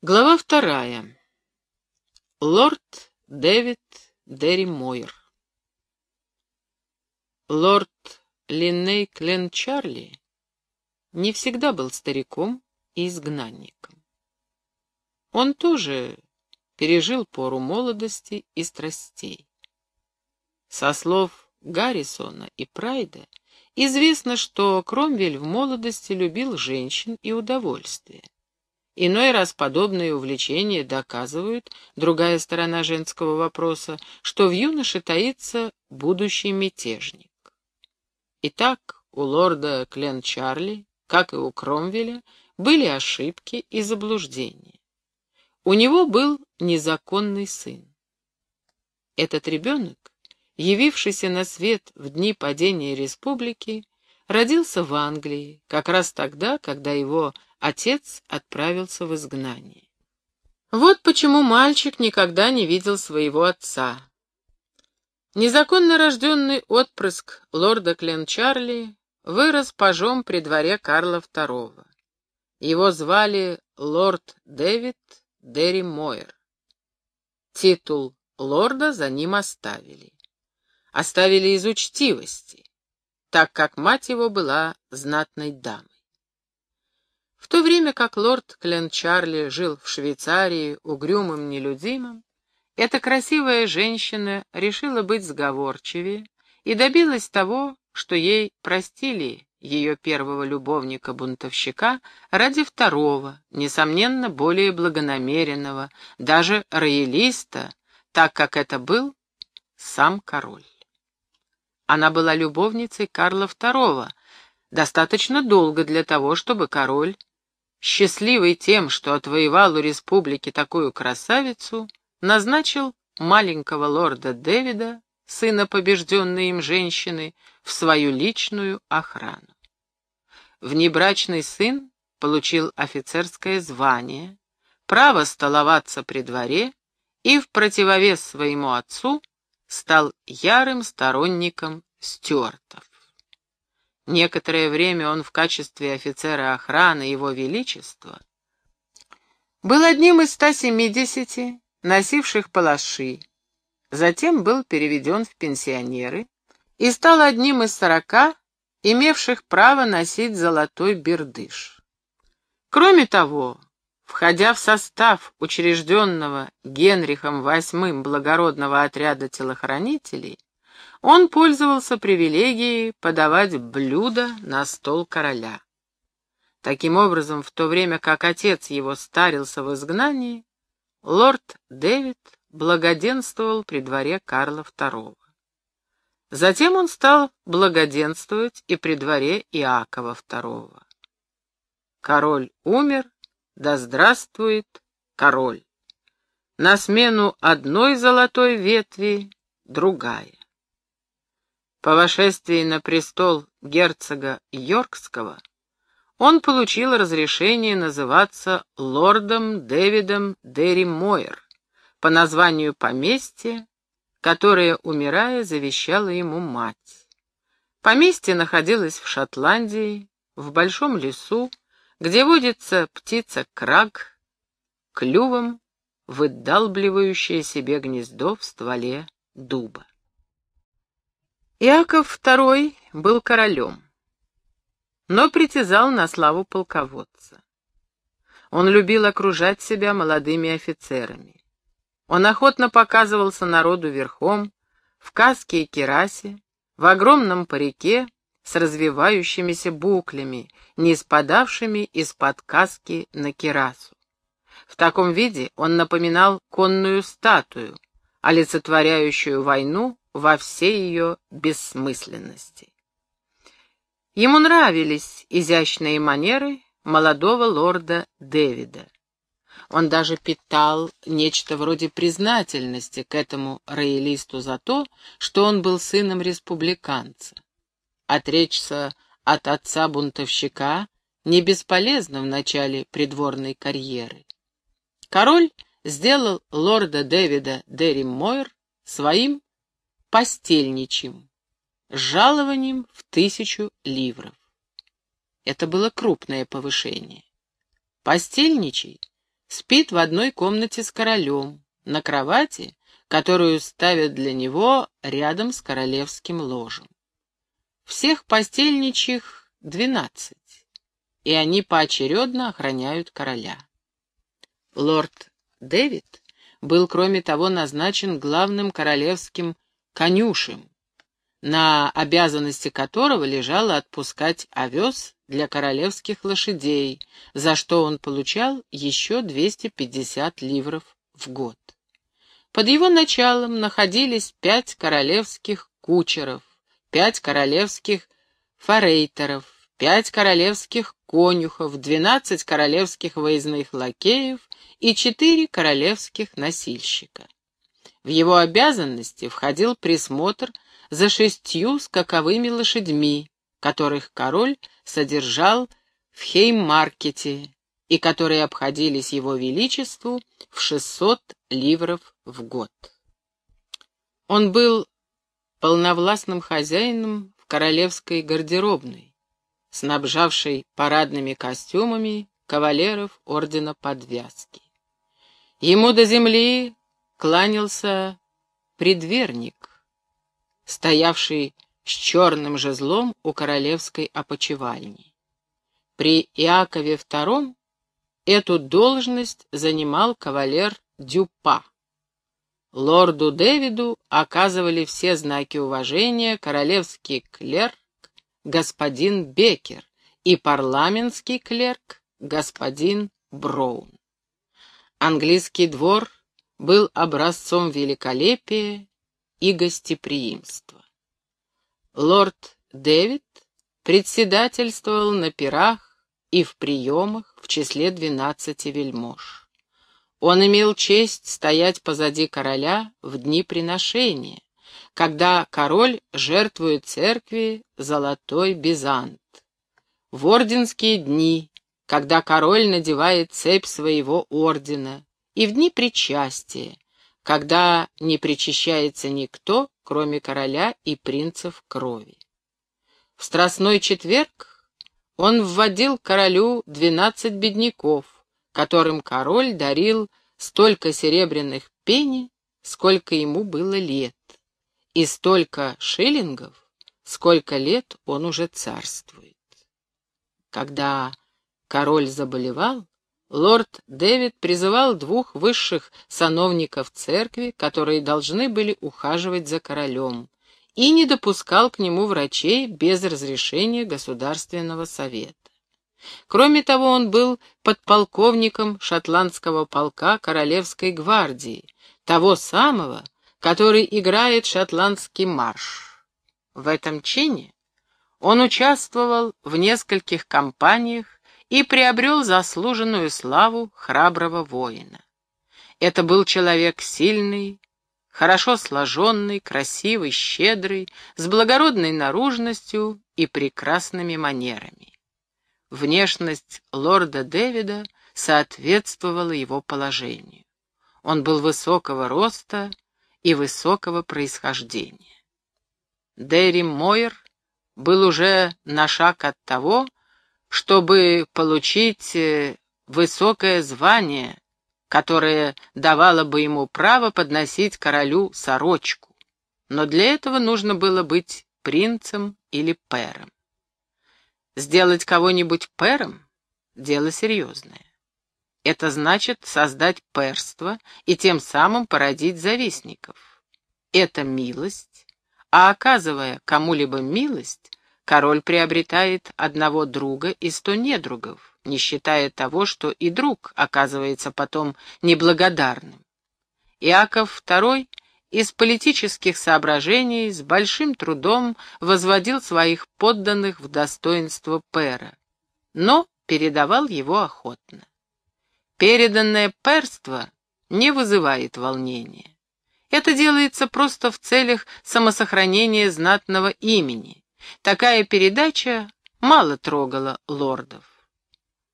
Глава вторая. Лорд Дэвид Дерри Мойер. Лорд Линней Клен Чарли не всегда был стариком и изгнанником. Он тоже пережил пору молодости и страстей. Со слов Гаррисона и Прайда известно, что Кромвель в молодости любил женщин и удовольствие. Иной раз подобные увлечения доказывают, другая сторона женского вопроса, что в юноше таится будущий мятежник. Итак, у лорда Клен Чарли, как и у Кромвеля, были ошибки и заблуждения. У него был незаконный сын. Этот ребенок, явившийся на свет в дни падения республики, родился в Англии, как раз тогда, когда его отец отправился в изгнание. Вот почему мальчик никогда не видел своего отца. Незаконно рожденный отпрыск лорда Кленчарли вырос пажом при дворе Карла II. Его звали лорд Дэвид Дерри Мойер. Титул лорда за ним оставили. Оставили из учтивости, так как мать его была знатной дамой. В то время как лорд Кленчарли жил в Швейцарии угрюмым нелюдимым, эта красивая женщина решила быть сговорчивее и добилась того, что ей простили ее первого любовника-бунтовщика ради второго, несомненно, более благонамеренного, даже роялиста, так как это был сам король. Она была любовницей Карла II, достаточно долго для того, чтобы король счастливый тем, что отвоевал у республики такую красавицу, назначил маленького лорда Дэвида, сына побежденной им женщины, в свою личную охрану. Внебрачный сын получил офицерское звание, право столоваться при дворе и в противовес своему отцу стал ярым сторонником Стюартов. Некоторое время он в качестве офицера охраны Его Величества был одним из 170, носивших палаши, затем был переведен в пенсионеры и стал одним из сорока, имевших право носить золотой бердыш. Кроме того, входя в состав учрежденного Генрихом VIII благородного отряда телохранителей, он пользовался привилегией подавать блюда на стол короля. Таким образом, в то время как отец его старился в изгнании, лорд Дэвид благоденствовал при дворе Карла II. Затем он стал благоденствовать и при дворе Иакова II. Король умер, да здравствует король. На смену одной золотой ветви другая. По вошествии на престол герцога Йоркского он получил разрешение называться лордом Дэвидом Дерри Мойер по названию поместья, которое, умирая, завещала ему мать. Поместье находилось в Шотландии, в большом лесу, где водится птица краг, клювом выдалбливающая себе гнездо в стволе дуба. Иаков II был королем, но притязал на славу полководца. Он любил окружать себя молодыми офицерами. Он охотно показывался народу верхом, в каске и керасе, в огромном парике с развивающимися буклями, не спадавшими из-под каски на керасу. В таком виде он напоминал конную статую, олицетворяющую войну во всей ее бессмысленности. Ему нравились изящные манеры молодого лорда Дэвида. Он даже питал нечто вроде признательности к этому роялисту за то, что он был сыном республиканца. Отречься от отца-бунтовщика не бесполезно в начале придворной карьеры. Король сделал лорда Дэвида Дерри Мойер своим постельничим, с жалованием в тысячу ливров. Это было крупное повышение. Постельничий спит в одной комнате с королем, на кровати, которую ставят для него рядом с королевским ложем. Всех постельничьих двенадцать, и они поочередно охраняют короля. Лорд Дэвид был, кроме того, назначен главным королевским конюшем, на обязанности которого лежало отпускать овес для королевских лошадей, за что он получал еще 250 ливров в год. Под его началом находились пять королевских кучеров, пять королевских форейтеров, пять королевских конюхов, двенадцать королевских выездных лакеев и четыре королевских носильщика. В его обязанности входил присмотр за шестью скаковыми лошадьми, которых король содержал в Хеймаркете и которые обходились его величеству в шестьсот ливров в год. Он был полновластным хозяином в королевской гардеробной, снабжавшей парадными костюмами кавалеров ордена подвязки. Ему до земли кланялся предверник, стоявший с черным жезлом у королевской опочивальни. При Иакове II эту должность занимал кавалер Дюпа. Лорду Дэвиду оказывали все знаки уважения королевский клерк господин Бекер и парламентский клерк господин Броун. Английский двор был образцом великолепия и гостеприимства. Лорд Дэвид председательствовал на пирах и в приемах в числе двенадцати вельмож. Он имел честь стоять позади короля в дни приношения, когда король жертвует церкви золотой бизант. В орденские дни, когда король надевает цепь своего ордена, и в дни причастия, когда не причащается никто, кроме короля и принцев крови. В Страстной четверг он вводил королю двенадцать бедняков, которым король дарил столько серебряных пени, сколько ему было лет, и столько шиллингов, сколько лет он уже царствует. Когда король заболевал, лорд Дэвид призывал двух высших сановников церкви, которые должны были ухаживать за королем, и не допускал к нему врачей без разрешения Государственного совета. Кроме того, он был подполковником шотландского полка Королевской гвардии, того самого, который играет шотландский марш. В этом чине он участвовал в нескольких кампаниях и приобрел заслуженную славу храброго воина. Это был человек сильный, хорошо сложенный, красивый, щедрый, с благородной наружностью и прекрасными манерами. Внешность лорда Дэвида соответствовала его положению. Он был высокого роста и высокого происхождения. Дэри Мойер был уже на шаг от того, чтобы получить э, высокое звание, которое давало бы ему право подносить королю сорочку. Но для этого нужно было быть принцем или пером. Сделать кого-нибудь пером — дело серьезное. Это значит создать перство и тем самым породить завистников. Это милость, а оказывая кому-либо милость, король приобретает одного друга и сто недругов, не считая того, что и друг оказывается потом неблагодарным. Иаков II из политических соображений с большим трудом возводил своих подданных в достоинство пера, но передавал его охотно. Переданное перство не вызывает волнения. Это делается просто в целях самосохранения знатного имени. Такая передача мало трогала лордов.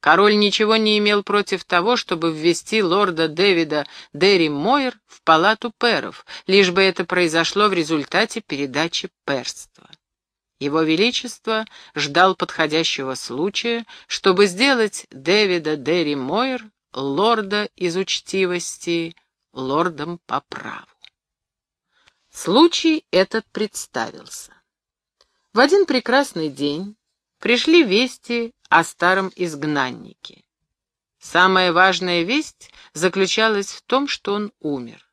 Король ничего не имел против того, чтобы ввести лорда Дэвида Дерри Мойер в палату перов, лишь бы это произошло в результате передачи перства. Его Величество ждал подходящего случая, чтобы сделать Дэвида Дерри Мойер лорда из учтивости лордом по праву. Случай этот представился. В один прекрасный день пришли вести о старом изгнаннике. Самая важная весть заключалась в том, что он умер.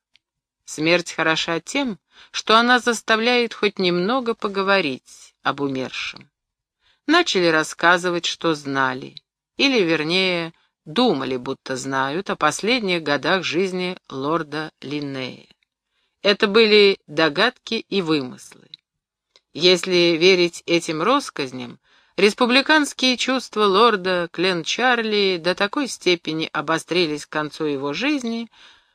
Смерть хороша тем, что она заставляет хоть немного поговорить об умершем. Начали рассказывать, что знали, или, вернее, думали, будто знают о последних годах жизни лорда Линнея. Это были догадки и вымыслы. Если верить этим россказням, республиканские чувства лорда Клен-Чарли до такой степени обострились к концу его жизни,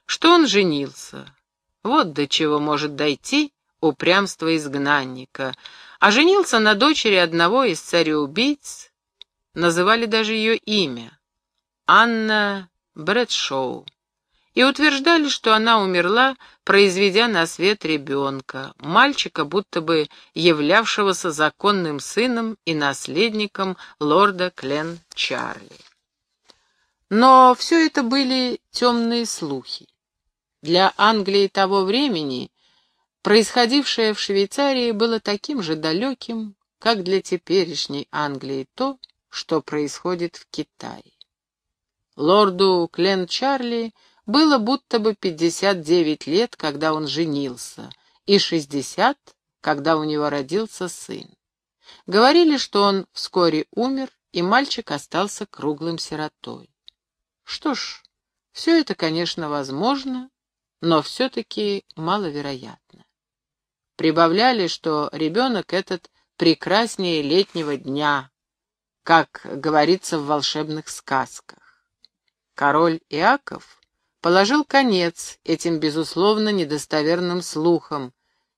что он женился. Вот до чего может дойти упрямство изгнанника. А женился на дочери одного из цареубийц, называли даже ее имя — Анна Брэдшоу и утверждали, что она умерла, произведя на свет ребенка, мальчика, будто бы являвшегося законным сыном и наследником лорда Клен Чарли. Но все это были темные слухи. Для Англии того времени происходившее в Швейцарии было таким же далеким, как для теперешней Англии то, что происходит в Китае. Лорду Клен Чарли было будто бы 59 лет, когда он женился, и 60, когда у него родился сын. Говорили, что он вскоре умер, и мальчик остался круглым сиротой. Что ж, все это, конечно, возможно, но все-таки маловероятно. Прибавляли, что ребенок этот прекраснее летнего дня, как говорится в волшебных сказках. Король Иаков положил конец этим, безусловно, недостоверным слухам,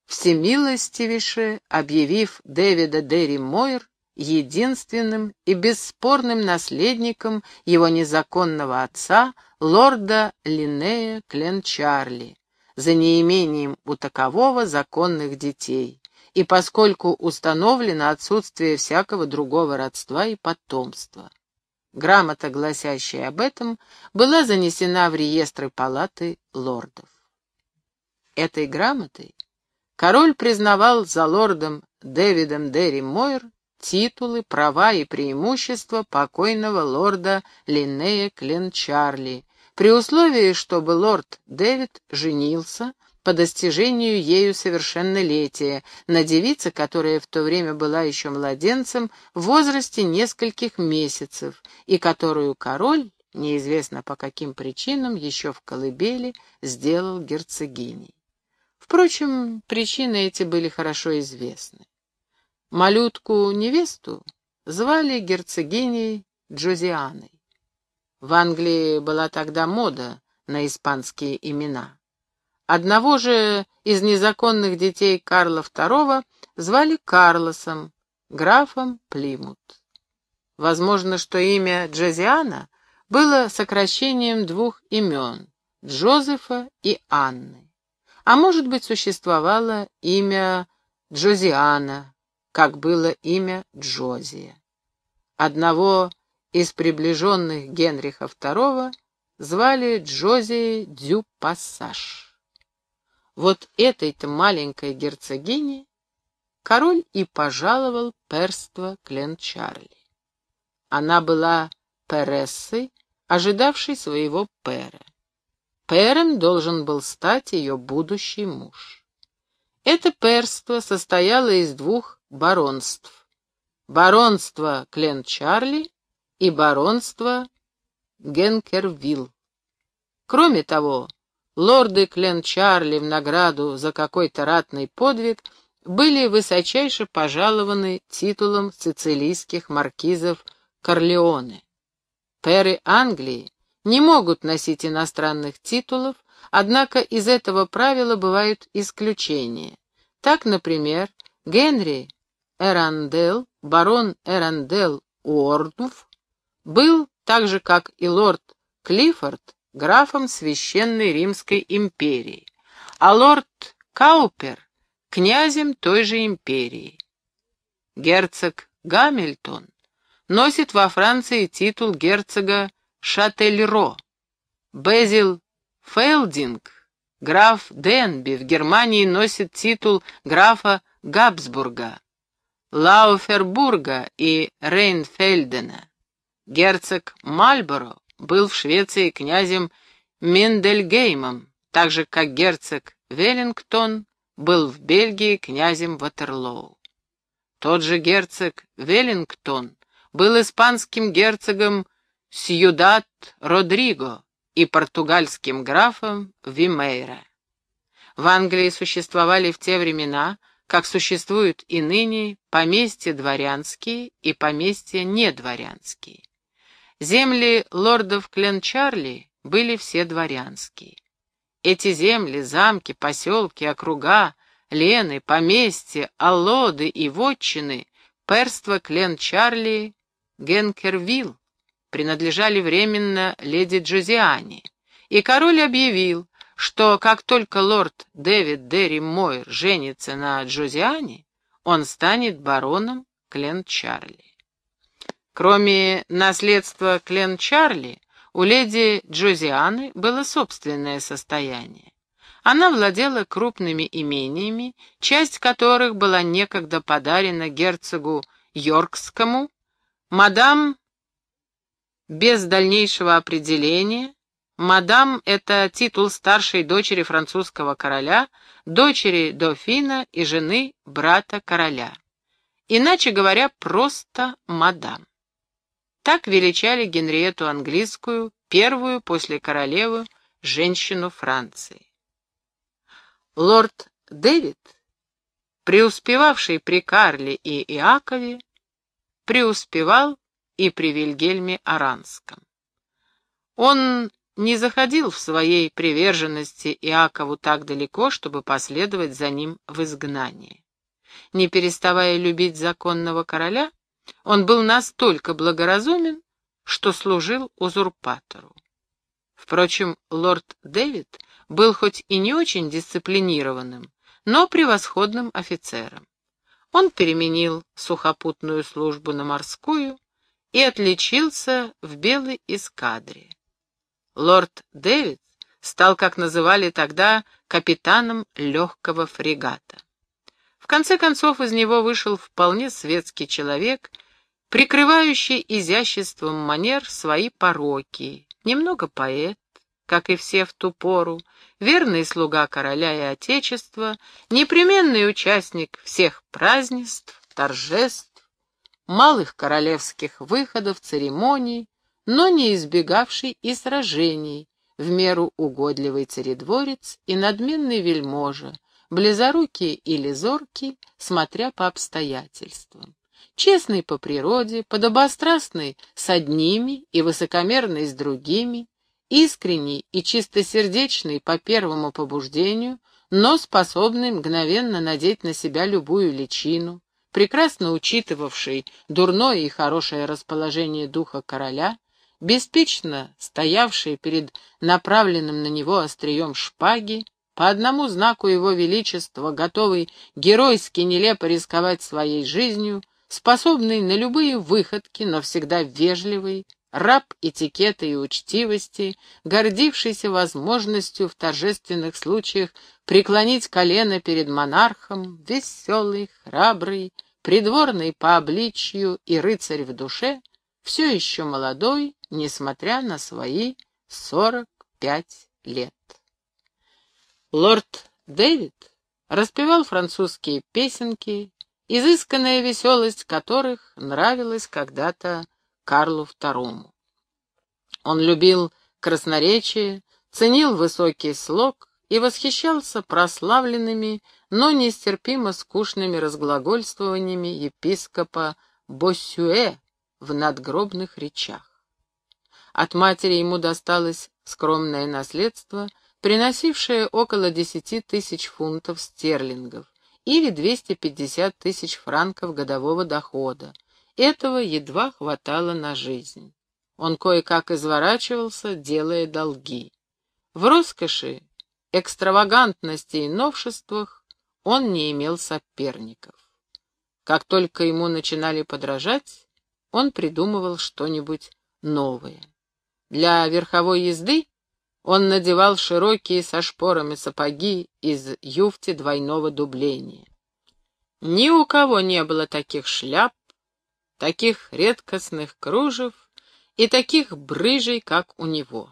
всемилостивейше объявив Дэвида Дерри Мойр единственным и бесспорным наследником его незаконного отца, лорда Линнея Кленчарли, за неимением у такового законных детей, и поскольку установлено отсутствие всякого другого родства и потомства. Грамота, гласящая об этом, была занесена в реестры палаты лордов. Этой грамотой король признавал за лордом Дэвидом Дерри Мойр титулы, права и преимущества покойного лорда Линнея Кленчарли, при условии, чтобы лорд Дэвид женился по достижению ею совершеннолетия на девице, которая в то время была еще младенцем в возрасте нескольких месяцев, и которую король, неизвестно по каким причинам, еще в колыбели сделал герцогиней. Впрочем, причины эти были хорошо известны. Малютку-невесту звали герцогиней Джозианой. В Англии была тогда мода на испанские имена. Одного же из незаконных детей Карла II звали Карлосом, графом Плимут. Возможно, что имя Джозиана было сокращением двух имен — Джозефа и Анны. А может быть, существовало имя Джозиана, как было имя Джозия. Одного из приближенных Генриха II звали Джози Дю Пассаж. Вот этой-то маленькой герцогине король и пожаловал перство Клен-Чарли. Она была перессой, ожидавшей своего пера. Пером должен был стать ее будущий муж. Это перство состояло из двух баронств. Баронство Клен-Чарли и баронство Генкервилл. Кроме того, лорды Клен-Чарли в награду за какой-то ратный подвиг были высочайше пожалованы титулом сицилийских маркизов Корлеоне. Перы Англии не могут носить иностранных титулов, однако из этого правила бывают исключения. Так, например, Генри Эрандел, барон Эрандел Уордуф, был, так же как и лорд Клиффорд, графом Священной Римской империи, а лорд Каупер — князем той же империи. Герцог Гамильтон носит во Франции титул герцога Шательро, Безил Фелдинг, граф Денби, в Германии носит титул графа Габсбурга, Лауфербурга и Рейнфельдена. Герцог Мальборо был в Швеции князем Мендельгеймом, так же как герцог Веллингтон был в Бельгии князем Ватерлоу. Тот же герцог Веллингтон был испанским герцогом Сьюдат-Родриго и португальским графом Вимейра. В Англии существовали в те времена, как существуют и ныне, поместья дворянские и поместья недворянские. Земли лордов Кленчарли были все дворянские. Эти земли, замки, поселки, округа, лены, поместья, аллоды и вотчины, перство Клен-Чарли, Генкервилл, принадлежали временно леди Джозиане, и король объявил, что как только лорд Дэвид Дерри Мойр женится на Джозиане, он станет бароном Клен-Чарли. Кроме наследства Клен-Чарли, у леди Джозианы было собственное состояние. Она владела крупными имениями, часть которых была некогда подарена герцогу Йоркскому, мадам без дальнейшего определения, мадам — это титул старшей дочери французского короля, дочери дофина и жены брата короля. Иначе говоря, просто мадам. Так величали Генриету английскую, первую после королевы, женщину Франции. Лорд Дэвид, преуспевавший при Карле и Иакове, преуспевал и при Вильгельме Аранском. Он не заходил в своей приверженности Иакову так далеко, чтобы последовать за ним в изгнание. Не переставая любить законного короля, он был настолько благоразумен, что служил узурпатору. Впрочем, лорд Дэвид был хоть и не очень дисциплинированным, но превосходным офицером. Он переменил сухопутную службу на морскую и отличился в белой эскадре. Лорд Дэвид стал, как называли тогда, капитаном легкого фрегата. В конце концов из него вышел вполне светский человек, прикрывающий изяществом манер свои пороки, немного поэт, как и все в ту пору, верный слуга короля и отечества, непременный участник всех празднеств, торжеств, малых королевских выходов, церемоний, но не избегавший и сражений, в меру угодливый царедворец и надменный вельможа, близорукий или зоркий, смотря по обстоятельствам. Честный по природе, подобострастный с одними и высокомерный с другими, искренний и чистосердечный по первому побуждению, но способный мгновенно надеть на себя любую личину, прекрасно учитывавший дурное и хорошее расположение духа короля, беспечно стоявший перед направленным на него острием шпаги, по одному знаку его величества, готовый геройски нелепо рисковать своей жизнью, способный на любые выходки, но всегда вежливый, раб этикета и учтивости, гордившийся возможностью в торжественных случаях преклонить колено перед монархом, веселый, храбрый, придворный по обличью и рыцарь в душе, все еще молодой, несмотря на свои сорок пять лет. Лорд Дэвид распевал французские песенки, изысканная веселость которых нравилась когда-то Карлу II. Он любил красноречие, ценил высокий слог и восхищался прославленными, но нестерпимо скучными разглагольствованиями епископа Боссюэ в надгробных речах. От матери ему досталось скромное наследство, приносившее около десяти тысяч фунтов стерлингов или 250 тысяч франков годового дохода, этого едва хватало на жизнь. Он кое-как изворачивался, делая долги. В роскоши, экстравагантности и новшествах он не имел соперников. Как только ему начинали подражать, он придумывал что-нибудь новое. Для верховой езды Он надевал широкие со шпорами сапоги из юфти двойного дубления. Ни у кого не было таких шляп, таких редкостных кружев и таких брыжей, как у него.